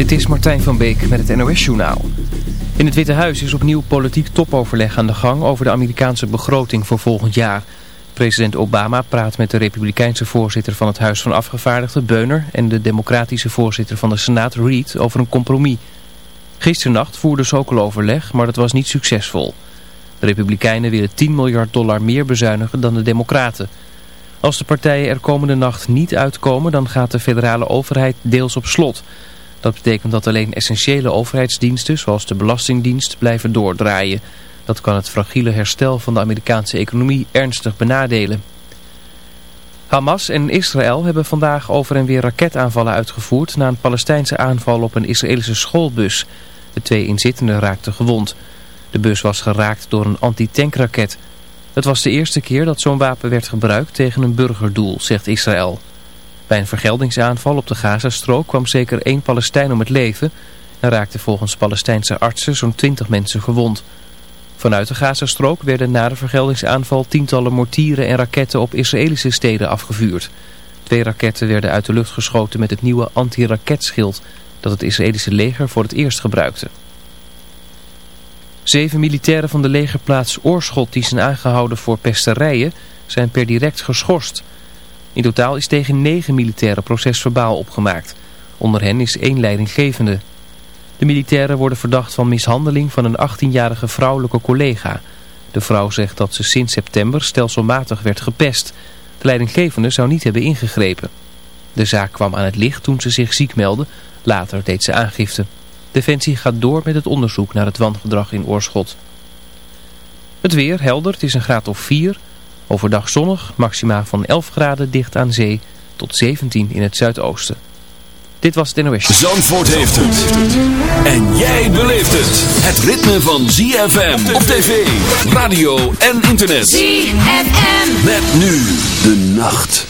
Dit is Martijn van Beek met het NOS-journaal. In het Witte Huis is opnieuw politiek topoverleg aan de gang over de Amerikaanse begroting voor volgend jaar. President Obama praat met de republikeinse voorzitter van het Huis van Afgevaardigden, Beuner, en de democratische voorzitter van de Senaat, Reid, over een compromis. Gisternacht voerde ze ook al overleg, maar dat was niet succesvol. De republikeinen willen 10 miljard dollar meer bezuinigen dan de democraten. Als de partijen er komende nacht niet uitkomen, dan gaat de federale overheid deels op slot... Dat betekent dat alleen essentiële overheidsdiensten, zoals de Belastingdienst, blijven doordraaien. Dat kan het fragiele herstel van de Amerikaanse economie ernstig benadelen. Hamas en Israël hebben vandaag over en weer raketaanvallen uitgevoerd na een Palestijnse aanval op een Israëlische schoolbus. De twee inzittenden raakten gewond. De bus was geraakt door een antitankraket. Het was de eerste keer dat zo'n wapen werd gebruikt tegen een burgerdoel, zegt Israël. Bij een vergeldingsaanval op de Gazastrook kwam zeker één Palestijn om het leven en raakten volgens Palestijnse artsen zo'n 20 mensen gewond. Vanuit de Gazastrook werden na de vergeldingsaanval tientallen mortieren en raketten op Israëlische steden afgevuurd. Twee raketten werden uit de lucht geschoten met het nieuwe anti-raketschild dat het Israëlische leger voor het eerst gebruikte. Zeven militairen van de legerplaats Oorschot die zijn aangehouden voor pesterijen zijn per direct geschorst. In totaal is tegen negen militairen procesverbaal opgemaakt. Onder hen is één leidinggevende. De militairen worden verdacht van mishandeling van een 18-jarige vrouwelijke collega. De vrouw zegt dat ze sinds september stelselmatig werd gepest. De leidinggevende zou niet hebben ingegrepen. De zaak kwam aan het licht toen ze zich ziek meldde. Later deed ze aangifte. Defensie gaat door met het onderzoek naar het wangedrag in Oorschot. Het weer helder, het is een graad of 4... Overdag zonnig, maxima van 11 graden dicht aan zee tot 17 in het zuidoosten. Dit was het NOS. Zandvoort heeft het. En jij beleeft het. Het ritme van ZFM op tv, radio en internet. ZFM. Met nu de nacht.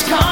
comes.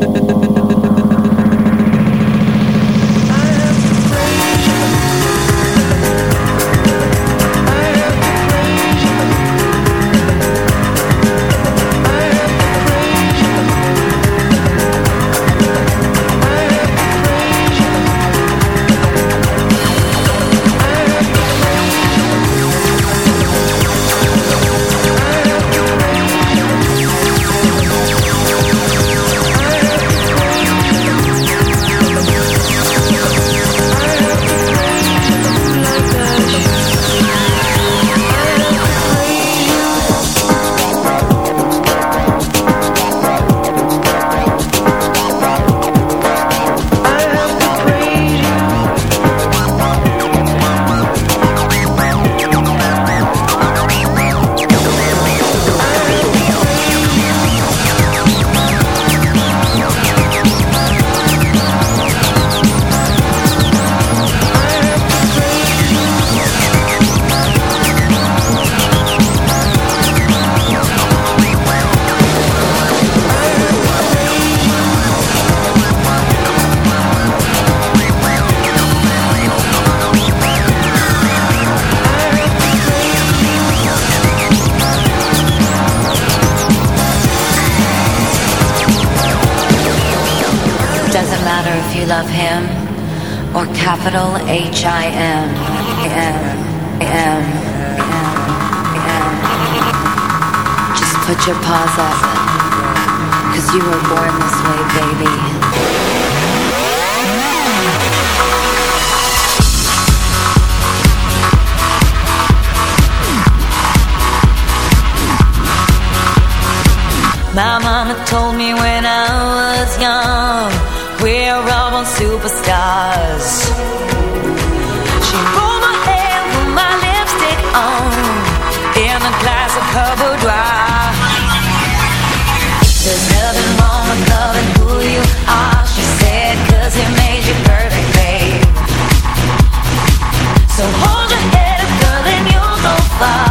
Put your paws up, cause you were born this way, baby. My mama told me when I was young, we're all superstars. love.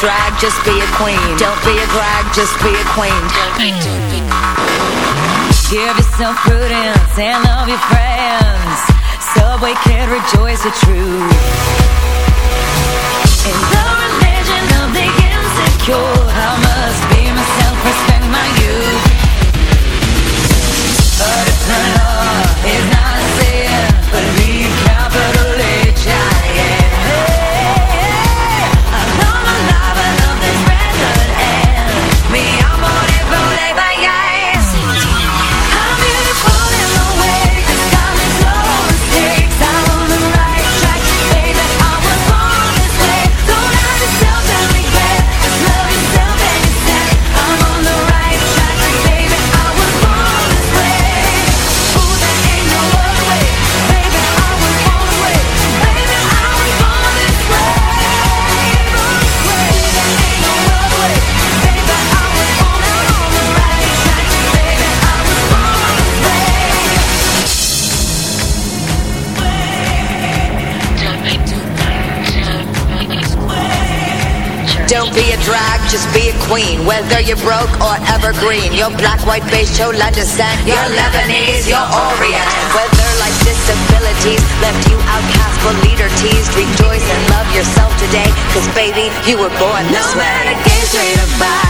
Drag, just be a queen. Don't be a drag, just be a queen. Give yourself prudence and love your friends. Subway can rejoice the truth. In the religion of the insecure, I must be myself, respect my youth. But it's not queen Whether you're broke or evergreen. You're black, white, beige, chola descent. You're Lebanese, you're Orient. Whether life's disabilities Left you outcast but leader teased Rejoice and love yourself today. Cause baby, you were born this no way. No matter gay, straight or bi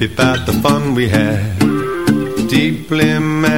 Without the fun we had. Deeply mad